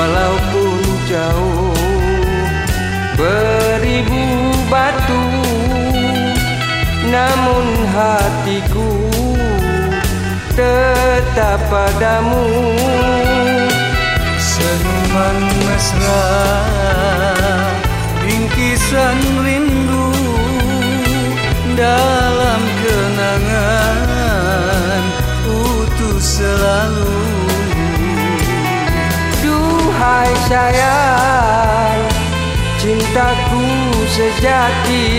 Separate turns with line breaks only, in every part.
walaupun jauh. Beribu batu namun hatiku tetap padamu.
Senyuman mesra bingkisan rindu dan
Duhai sayang. Cintaku sejati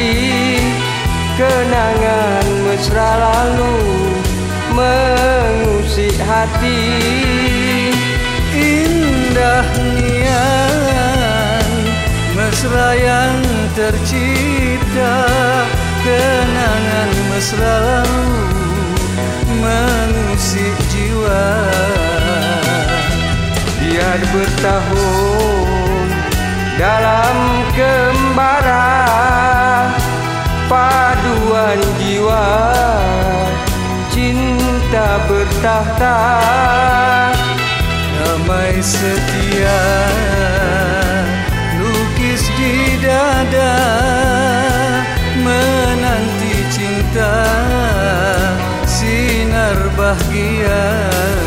Kenangan mesra lalu Mengusik hati.
Indah nian Mesra yang tercipta Kenangan mesra lalu Mengusik jiwa
bertahun dalam kembara Paduan jiwa cinta bertahta
Damai setia lukis di dada Menanti cinta sinar bahagia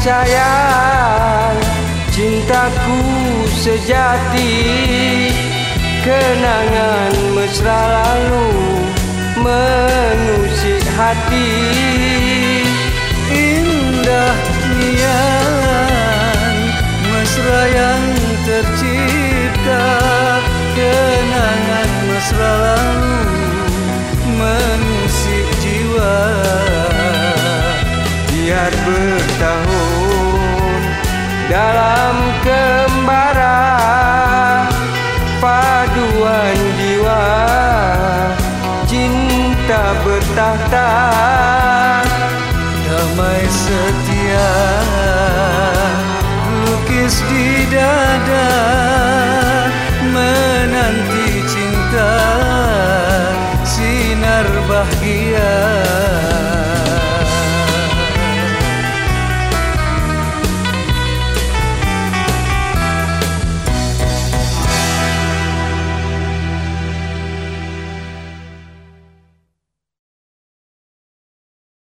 sayang Cintaku sejati. Kenangan mesra lalu Mengusik hati.
Indah nian Mesra yang tercipta
bertahun dalam kembara Paduan jiwa cinta bertahta
Damai setia lukis di dada Menanti cinta sinar bahagia